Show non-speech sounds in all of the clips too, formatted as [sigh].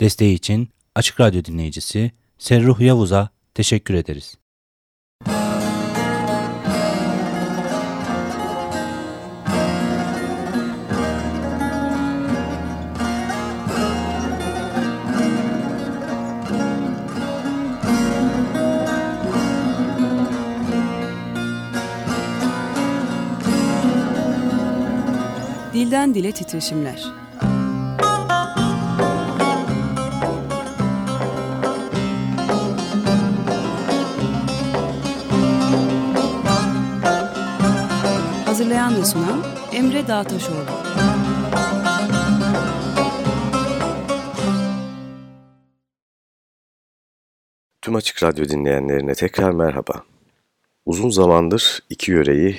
Desteği için Açık Radyo dinleyicisi Serruh Yavuz'a teşekkür ederiz. Dilden Dile Titreşimler Hazırlayan ve sunan Emre Dağtaşoğlu. Tüm Açık Radyo dinleyenlerine tekrar merhaba. Uzun zamandır iki yöreyi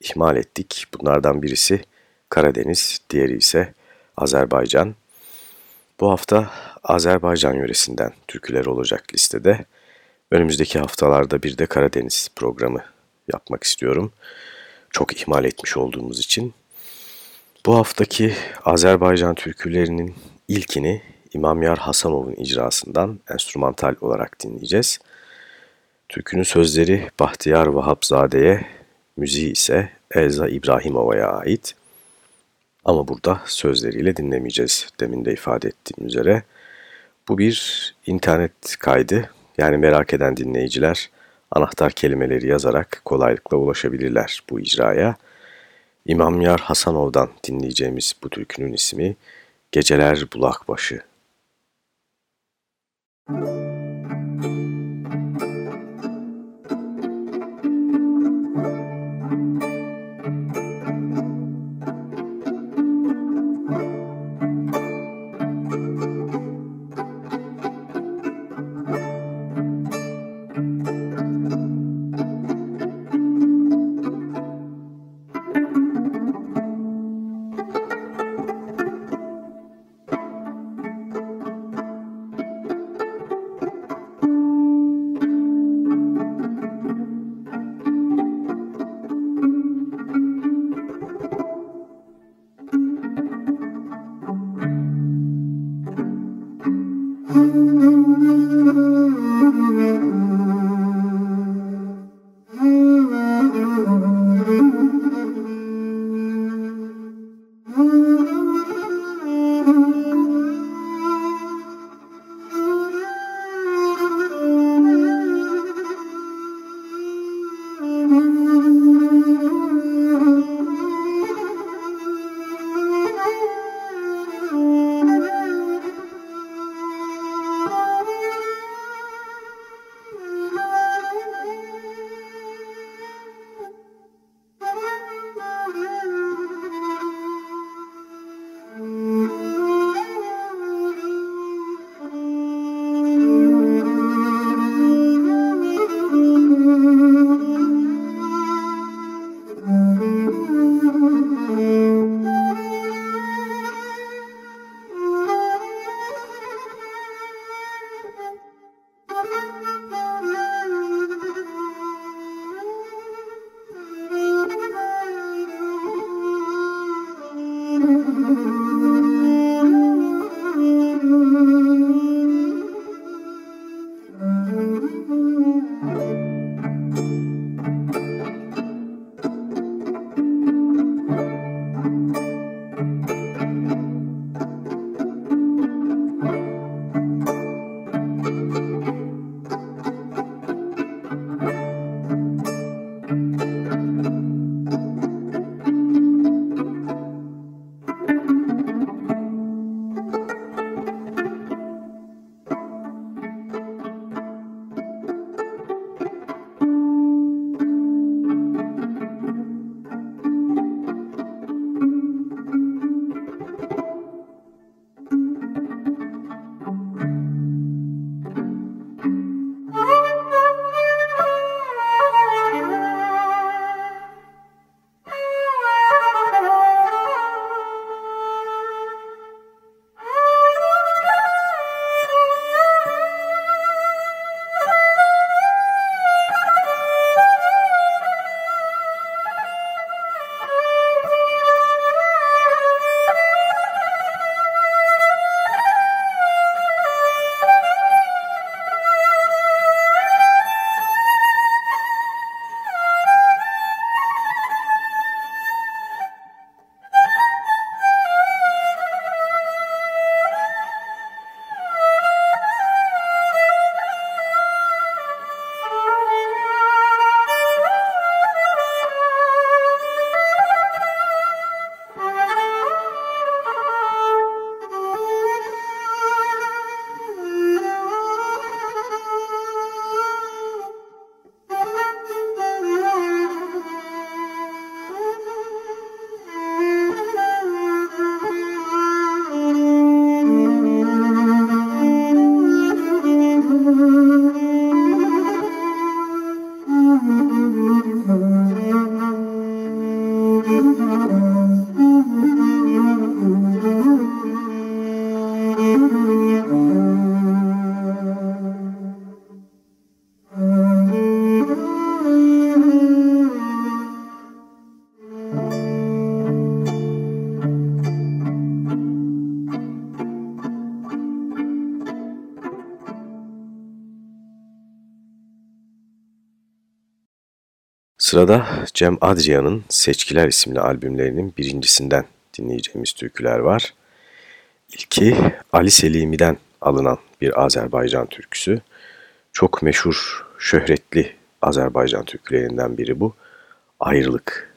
ihmal ettik. Bunlardan birisi Karadeniz, diğeri ise Azerbaycan. Bu hafta Azerbaycan yöresinden türküler olacak listede. Önümüzdeki haftalarda bir de Karadeniz programı yapmak istiyorum. Çok ihmal etmiş olduğumuz için. Bu haftaki Azerbaycan türkülerinin ilkini İmam Yar Hasanov'un icrasından enstrümantal olarak dinleyeceğiz. Türkünün sözleri Bahtiyar Vahapzade'ye, müziği ise Elza İbrahimova'ya ait. Ama burada sözleriyle dinlemeyeceğiz demin de ifade ettiğim üzere. Bu bir internet kaydı yani merak eden dinleyiciler anahtar kelimeleri yazarak kolaylıkla ulaşabilirler bu icraya. İmam Yar Hasanov'dan dinleyeceğimiz bu türkünün ismi Geceler Bulakbaşı. Sırada Cem Adrian'ın Seçkiler isimli albümlerinin birincisinden dinleyeceğimiz türküler var. İlki Ali Selimi'den alınan bir Azerbaycan türküsü. Çok meşhur, şöhretli Azerbaycan türkülerinden biri bu. Ayrılık.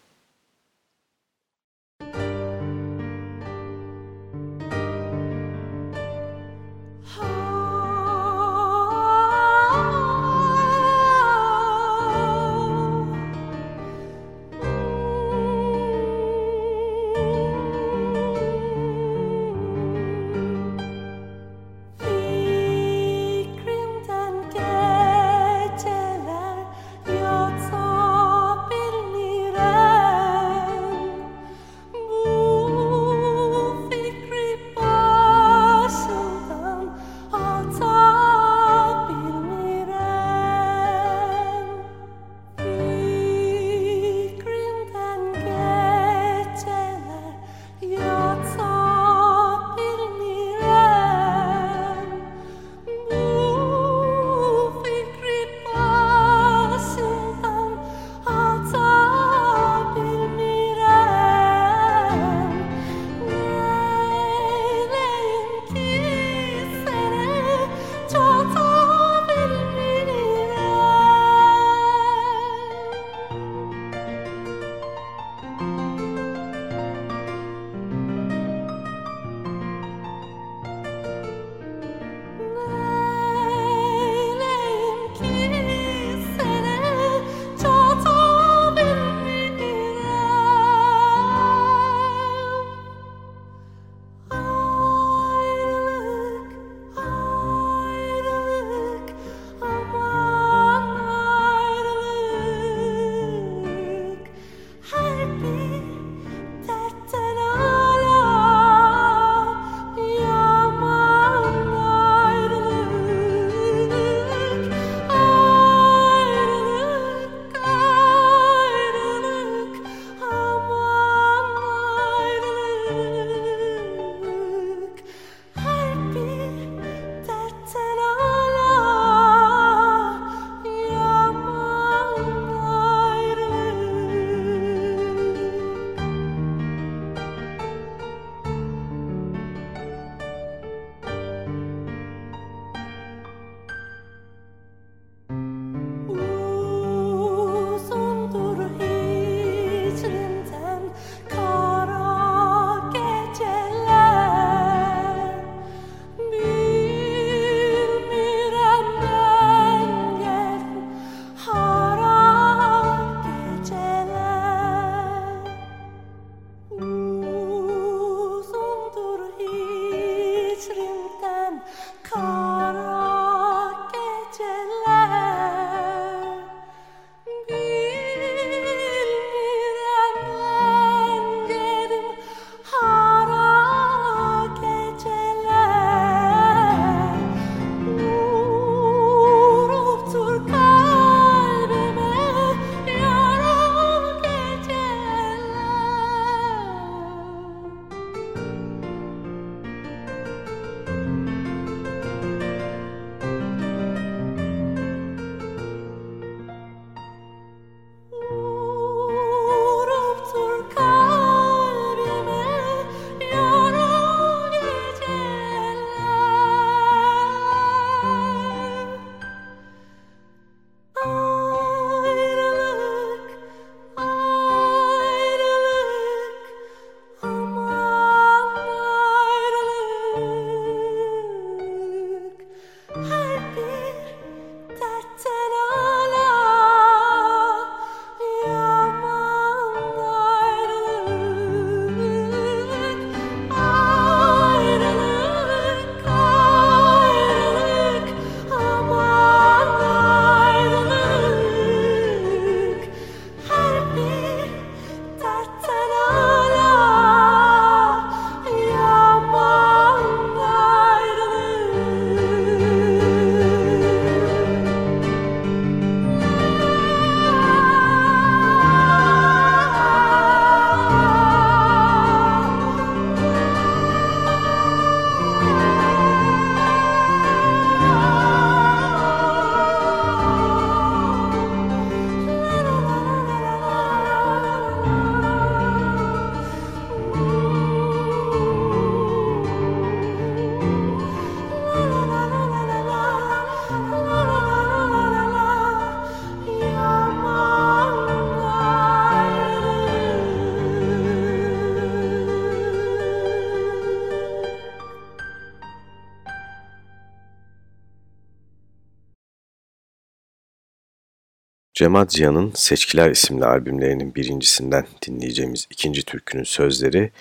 Cema Cihan'ın Seçkiler isimli albümlerinin birincisinden dinleyeceğimiz ikinci türkünün sözleri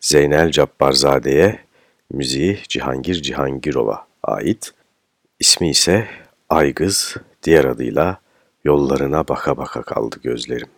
Zeynel Cabbarzade'ye, müziği Cihangir Cihangirova ait. İsmi ise Aygız, diğer adıyla Yollarına Baka Baka Kaldı Gözlerim.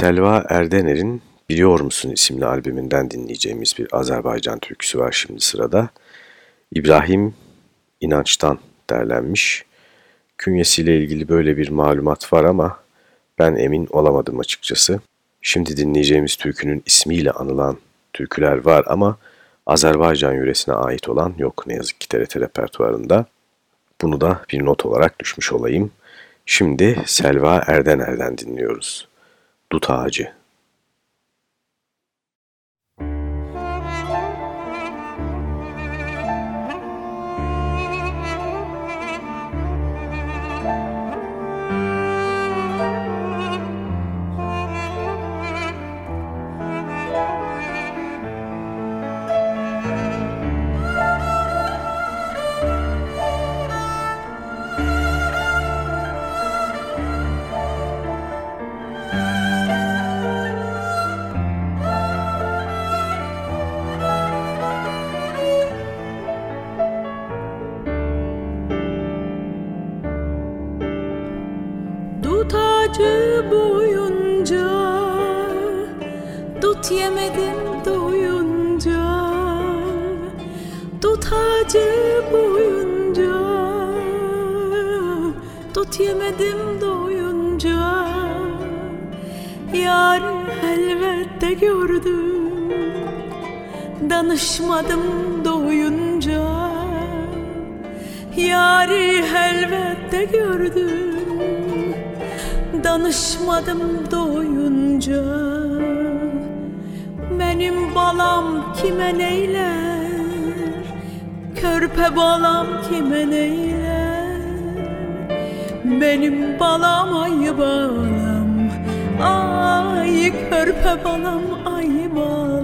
Selva Erdener'in Biliyor Musun isimli albümünden dinleyeceğimiz bir Azerbaycan türküsü var şimdi sırada. İbrahim İnanç'tan derlenmiş. Künyesiyle ilgili böyle bir malumat var ama ben emin olamadım açıkçası. Şimdi dinleyeceğimiz türkünün ismiyle anılan türküler var ama Azerbaycan yöresine ait olan yok ne yazık ki TRT repertuarında. Bunu da bir not olarak düşmüş olayım. Şimdi Selva Erdener'den dinliyoruz. Dut Ağacı yemedim doyunca Yar elbette gördüm Danışmadım doyunca Yari elbette gördüm Danışmadım doyunca Benim balam kime neyler? Körpe balam kime neyler benim balam ay balam. Ay körpe balam ay balam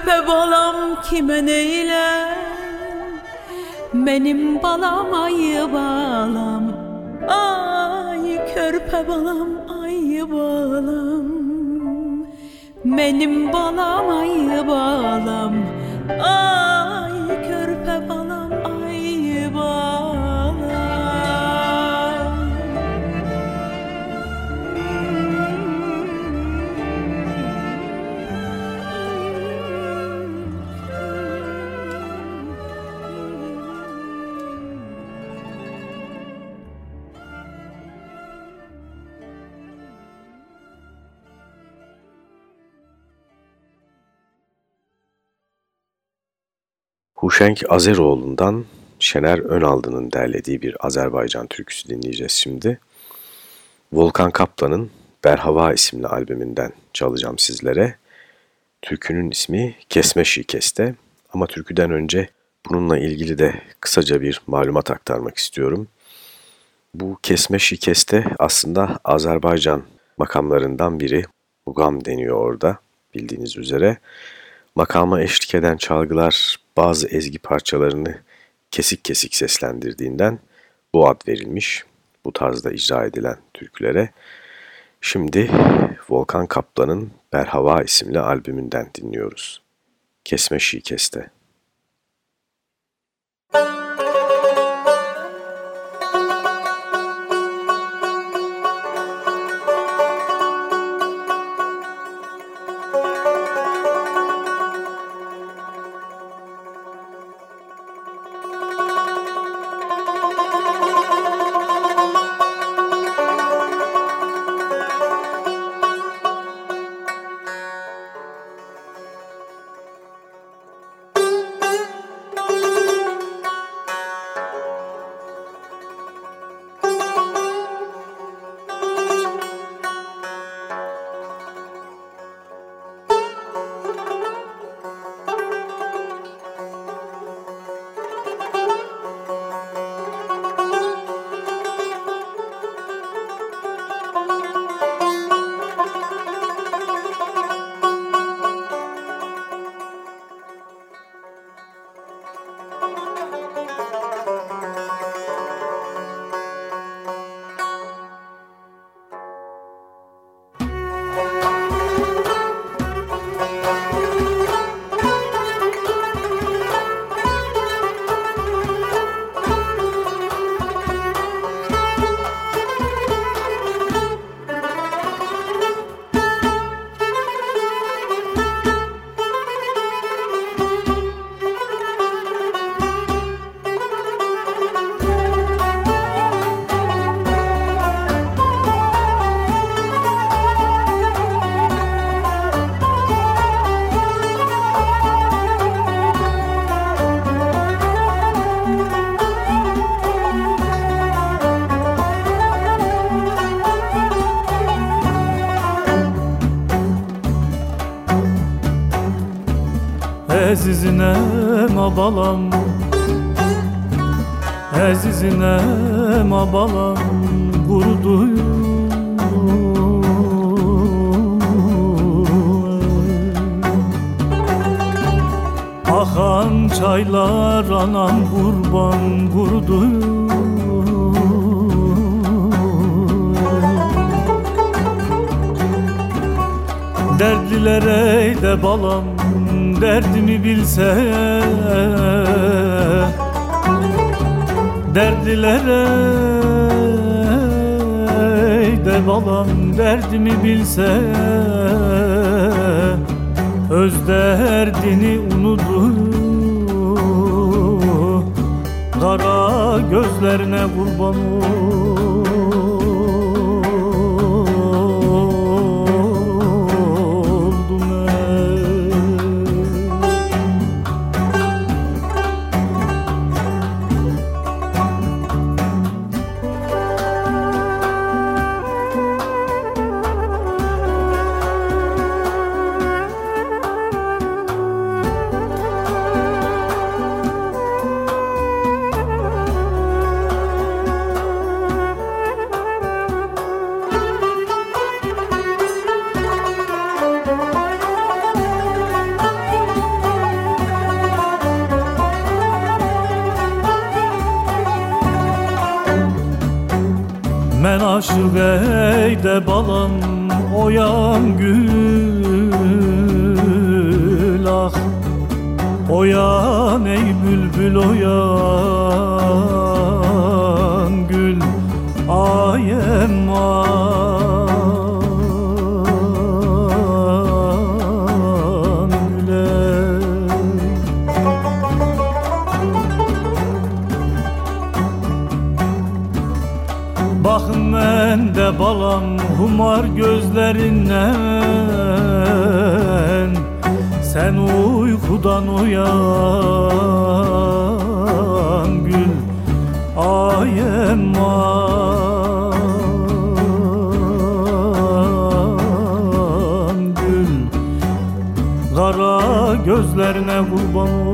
Körpə balam kimə neylər Mənim balam ayı balam. Ay körpe balam ay balam. Benim balam ay balam. Ay Huşenk Azeroğlu'ndan Şener Önaldı'nın derlediği bir Azerbaycan türküsü dinleyeceğiz şimdi. Volkan Kaplan'ın Berhava isimli albümünden çalacağım sizlere. Türkünün ismi Kesme Şikeste ama türküden önce bununla ilgili de kısaca bir malumat aktarmak istiyorum. Bu Kesme Şikeste aslında Azerbaycan makamlarından biri. Ugam deniyor orada bildiğiniz üzere. Makama eşlik eden çalgılar bazı ezgi parçalarını kesik kesik seslendirdiğinden bu ad verilmiş bu tarzda icra edilen türkülere. Şimdi Volkan Kaplan'ın Berhava isimli albümünden dinliyoruz. Kesme Şikeste. Ezizinem abalam Ezizinem abalam Vurduyum Akan çaylar anam kurban vurdu Dertlilere de balam derdimi bilse Dertlilere de balam derdimi bilse Öz derdini unudu Kara gözlerine kurban oldum Men aşık ey de balam oyan gül ah. Oyan ey bülbül oyan gül Ay emman balam humar gözlerinden. Sen uykudan uyan gül Ay emman gül Kara gözlerine kurban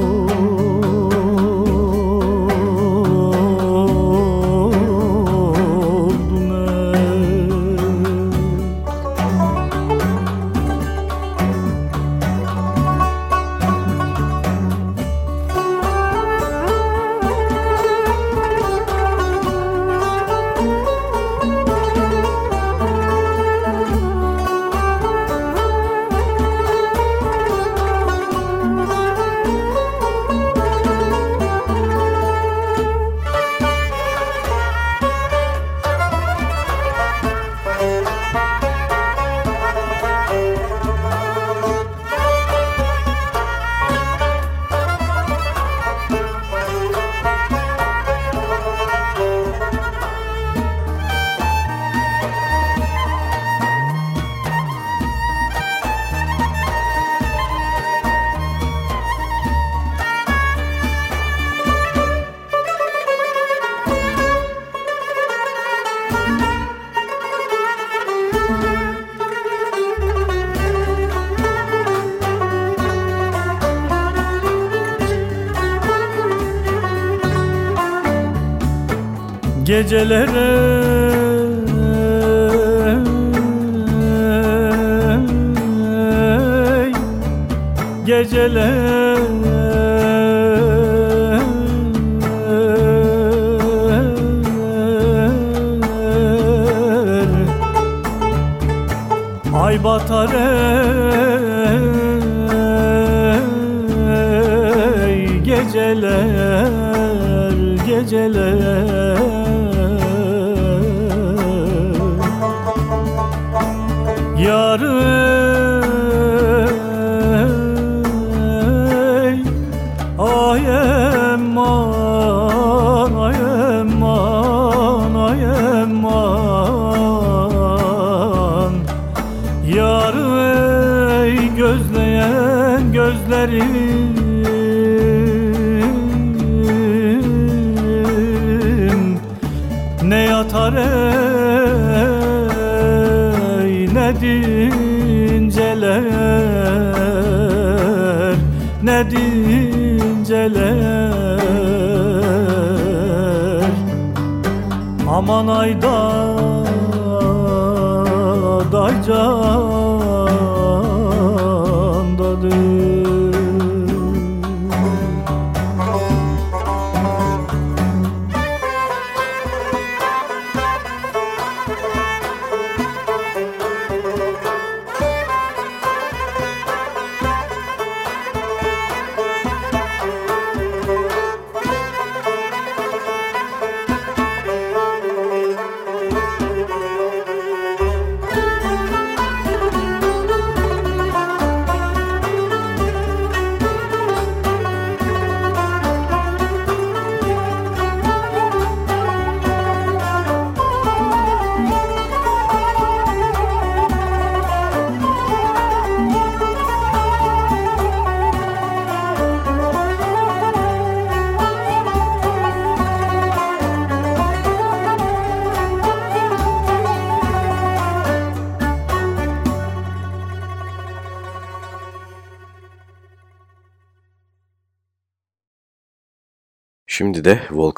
Gecelere. Geceler Ay batar dinceler Aman ayda daycandadır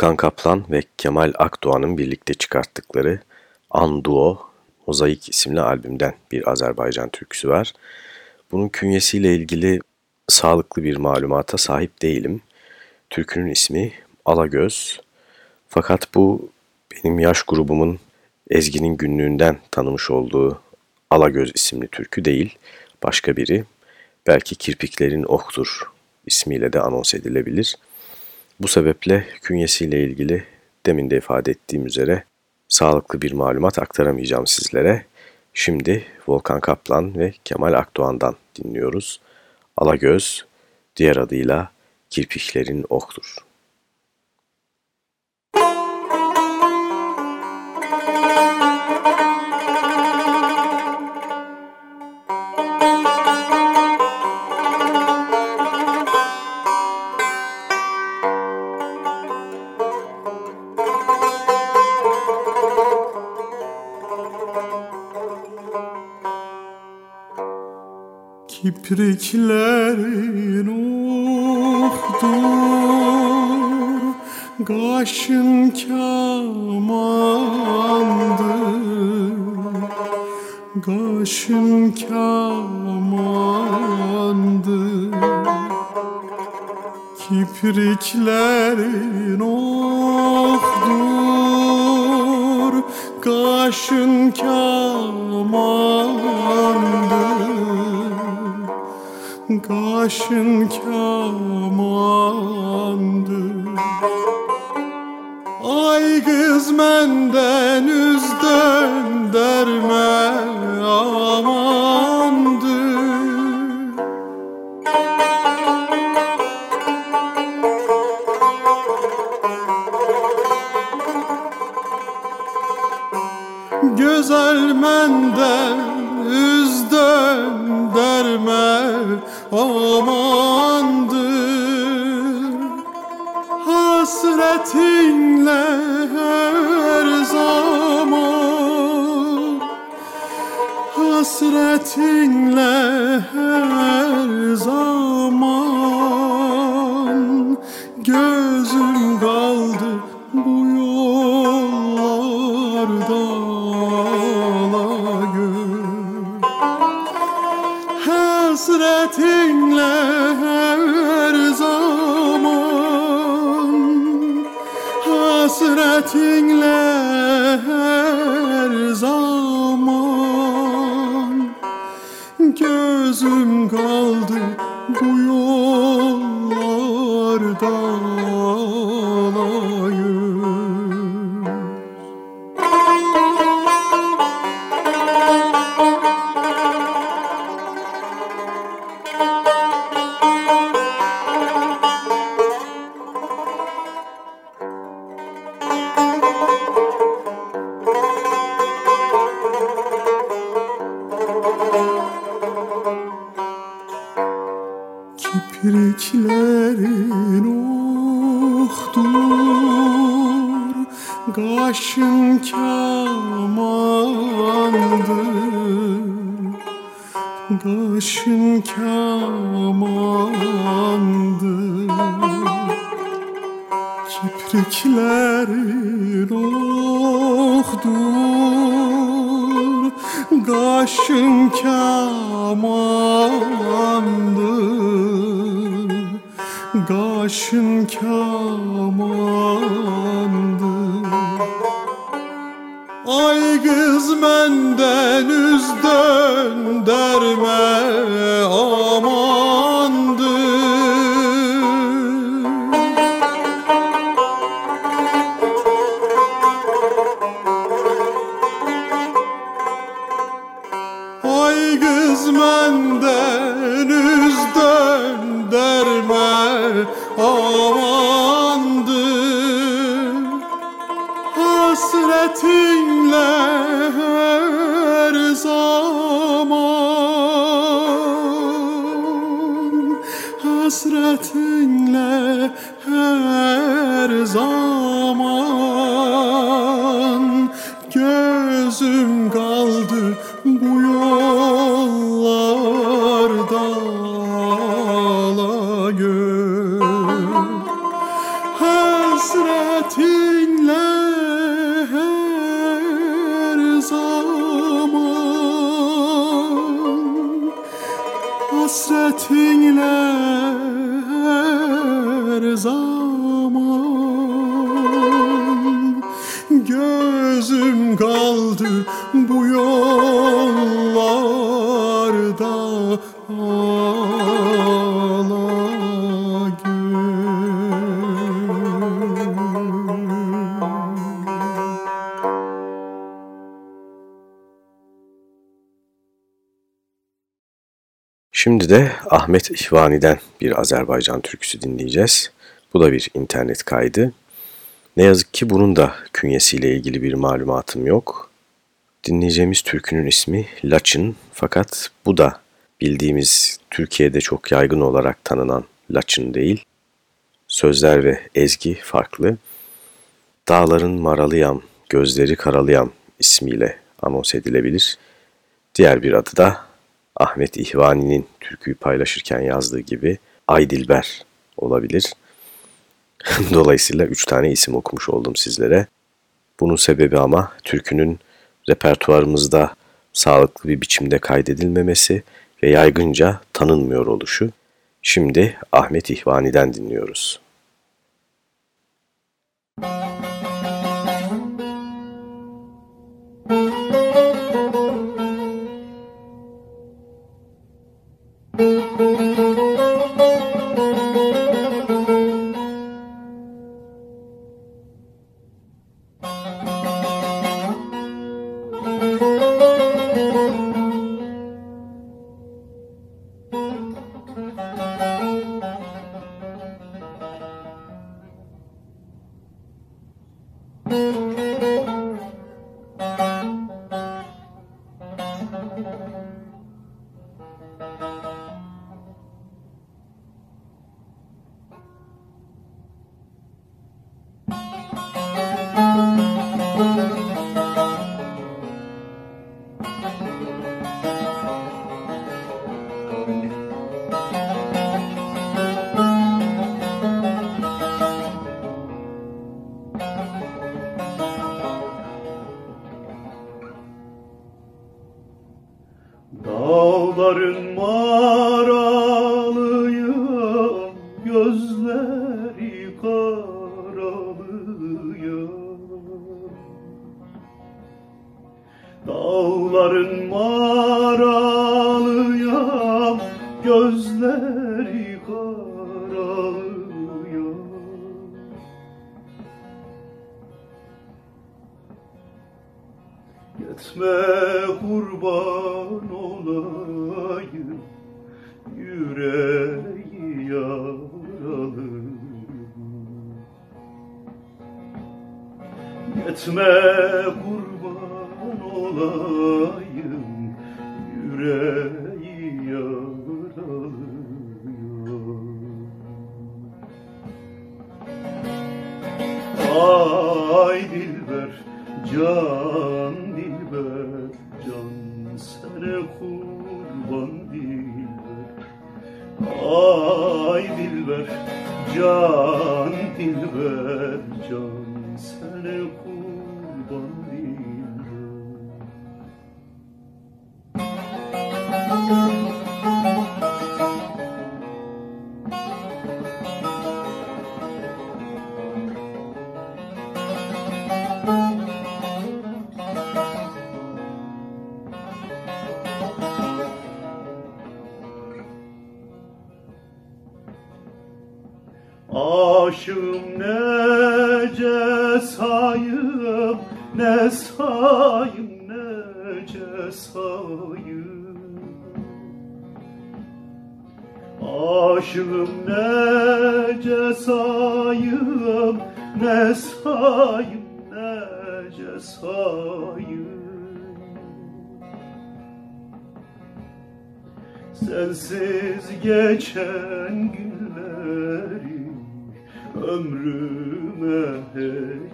Volkan Kaplan ve Kemal Akdoğan'ın birlikte çıkarttıkları Anduo Mozaik isimli albümden bir Azerbaycan türküsü var. Bunun künyesiyle ilgili sağlıklı bir malumata sahip değilim. Türkünün ismi Alagöz. Fakat bu benim yaş grubumun Ezgi'nin günlüğünden tanımış olduğu Alagöz isimli türkü değil, başka biri. Belki Kirpiklerin Oktur ismiyle de anons edilebilir. Bu sebeple künyesiyle ilgili demin de ifade ettiğim üzere sağlıklı bir malumat aktaramayacağım sizlere. Şimdi Volkan Kaplan ve Kemal Akdoğan'dan dinliyoruz. Alagöz, diğer adıyla Kirpiklerin Oktur. Kipriklerin ohdur Kaşın kamandır Kaşın kamandır. Kipriklerin ohdur Güzel menden üz dönderme amandır. Hasretinle her zaman Hasretinle her Kipriklerin okdur Kaşın kamandı Kaşın kamandı Ay kız menden üz dönderme amandı Şimdi de Ahmet İhvani'den bir Azerbaycan türküsü dinleyeceğiz. Bu da bir internet kaydı. Ne yazık ki bunun da künyesiyle ilgili bir malumatım yok. Dinleyeceğimiz türkünün ismi Laçın fakat bu da bildiğimiz Türkiye'de çok yaygın olarak tanınan Laçın değil. Sözler ve ezgi farklı. Dağların maralıyam, gözleri karalıyam ismiyle anons edilebilir. Diğer bir adı da Ahmet İhvani'nin türküyü paylaşırken yazdığı gibi Ay Dilber olabilir. [laughs] Dolayısıyla üç tane isim okumuş oldum sizlere. Bunun sebebi ama türkünün repertuarımızda sağlıklı bir biçimde kaydedilmemesi ve yaygınca tanınmıyor oluşu. Şimdi Ahmet İhvani'den dinliyoruz. Dağların can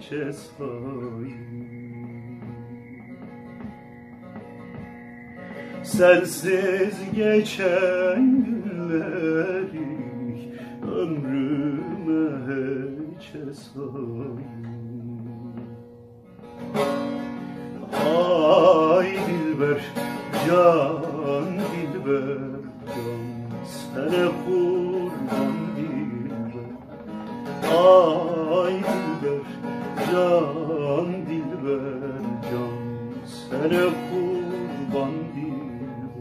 hiçe sayayım Sensiz geçen günleri ömrüme hiçe sayayım Ay dilber, can dilber, can Sana kurban dilber. Ay can dilber, can Sana kurban dilber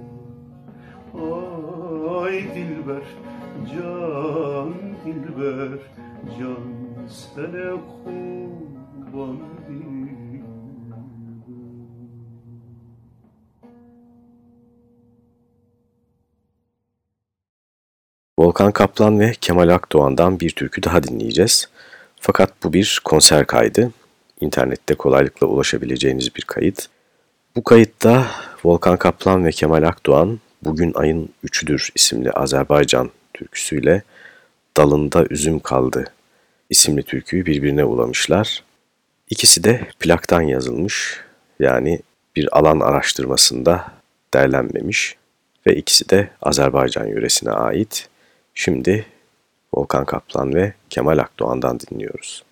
Ay dilber, can dilber, can Sana kurban dilber Volkan Kaplan ve Kemal Akdoğan'dan bir türkü daha dinleyeceğiz. Fakat bu bir konser kaydı. İnternette kolaylıkla ulaşabileceğiniz bir kayıt. Bu kayıtta Volkan Kaplan ve Kemal Akdoğan Bugün Ayın Üçüdür isimli Azerbaycan türküsüyle Dalında Üzüm Kaldı isimli türküyü birbirine ulamışlar. İkisi de plaktan yazılmış yani bir alan araştırmasında derlenmemiş ve ikisi de Azerbaycan yöresine ait. Şimdi Volkan Kaplan ve Kemal Akdoğan'dan dinliyoruz.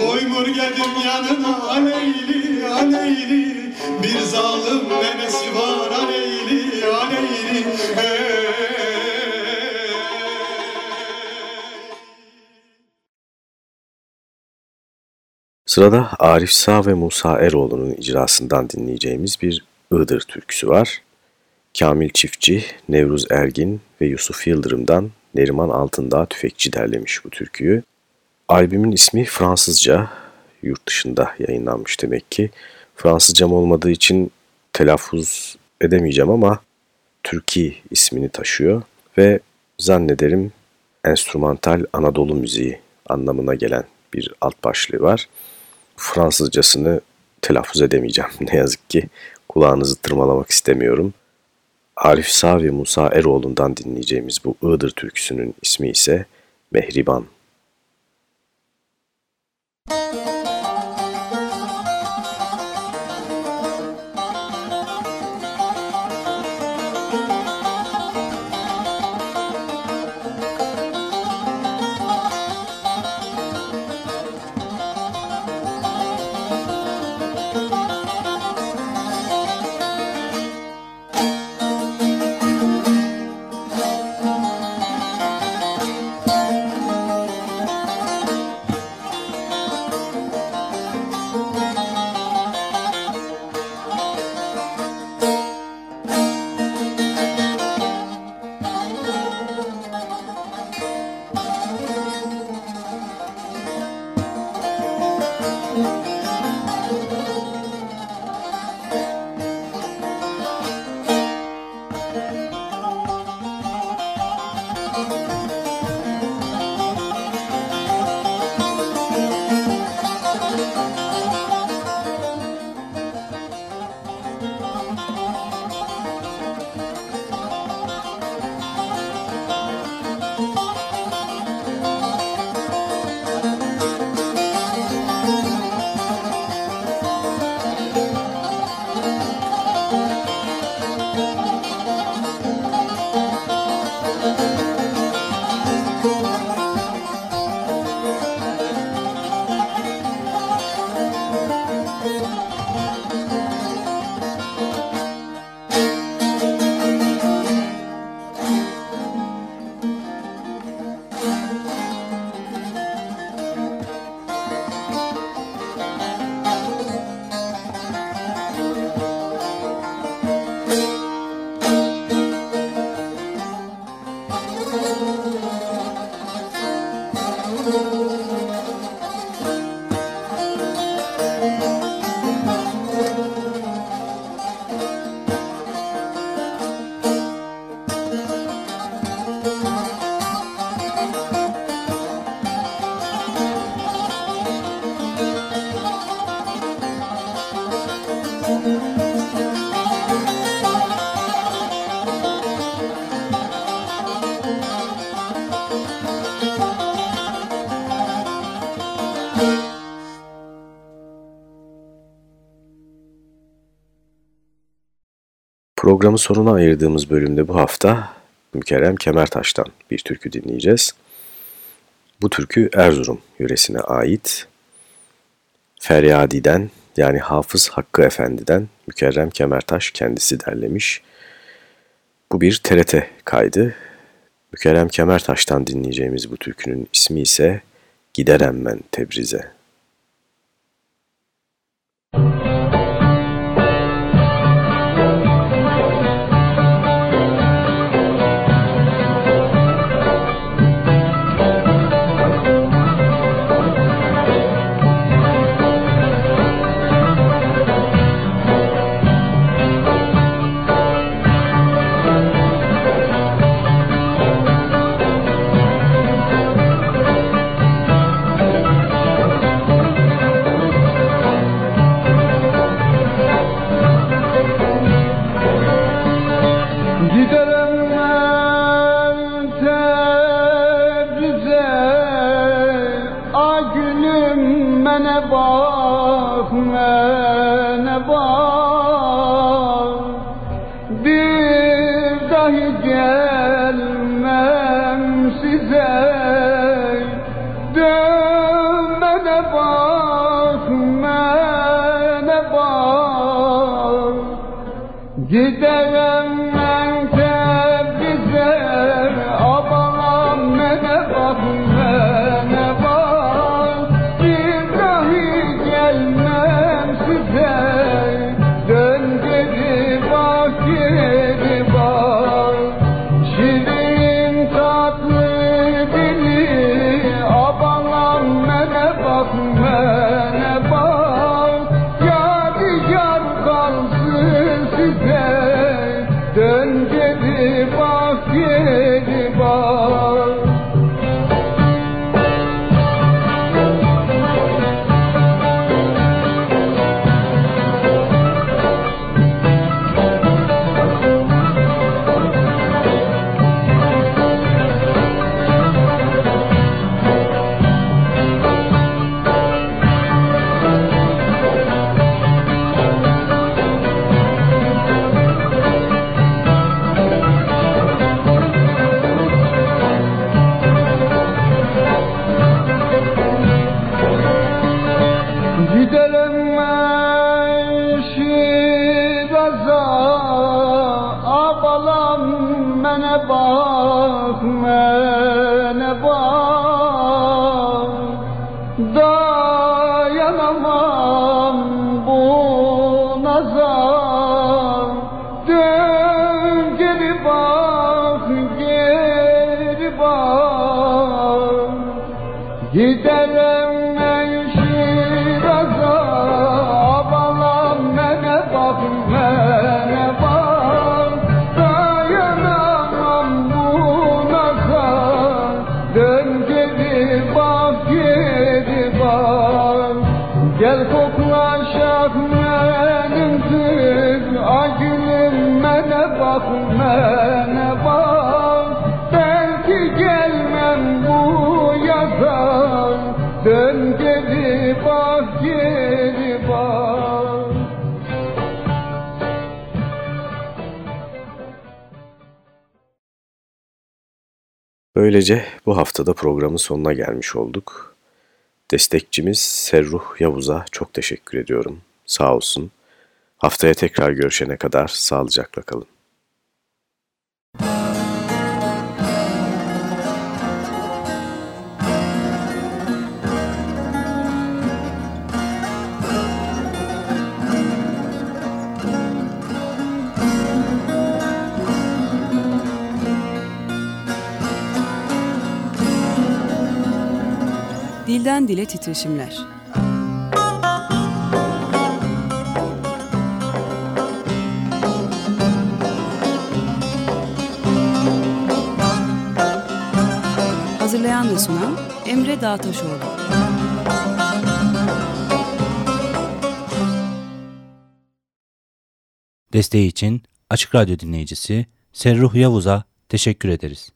Koymur geldim yanına Aleyli, aleyli Bir zalim nenesi var Aleyli, aleyli. Sırada Arif Sağ ve Musa Eroğlu'nun icrasından dinleyeceğimiz bir Iğdır türküsü var. Kamil Çiftçi, Nevruz Ergin ve Yusuf Yıldırım'dan Neriman Altındağ Tüfekçi derlemiş bu türküyü. Albümün ismi Fransızca, yurt dışında yayınlanmış demek ki. Fransızcam olmadığı için telaffuz edemeyeceğim ama Türkiye ismini taşıyor ve zannederim enstrümantal Anadolu müziği anlamına gelen bir alt başlığı var. Fransızcasını telaffuz edemeyeceğim [laughs] ne yazık ki. Kulağınızı tırmalamak istemiyorum. Arif Sağ ve Musa Eroğlu'ndan dinleyeceğimiz bu Iğdır türküsünün ismi ise Mehriban. Programın sonuna ayırdığımız bölümde bu hafta Mükerrem Kemertaş'tan bir türkü dinleyeceğiz. Bu türkü Erzurum yöresine ait. Feryadi'den yani Hafız Hakkı Efendi'den Mükerrem Kemertaş kendisi derlemiş. Bu bir TRT kaydı. Mükerrem Kemertaş'tan dinleyeceğimiz bu türkünün ismi ise Giderem ben Tebriz'e. Gidemem Böylece bu haftada programın sonuna gelmiş olduk. Destekçimiz Serruh Yavuz'a çok teşekkür ediyorum. Sağ olsun. Haftaya tekrar görüşene kadar sağlıcakla kalın. Dilden dile titreşimler. Hazırlayan ve sunan Emre Dağtaşoğlu. Desteği için Açık Radyo dinleyicisi Serruh Yavuz'a teşekkür ederiz.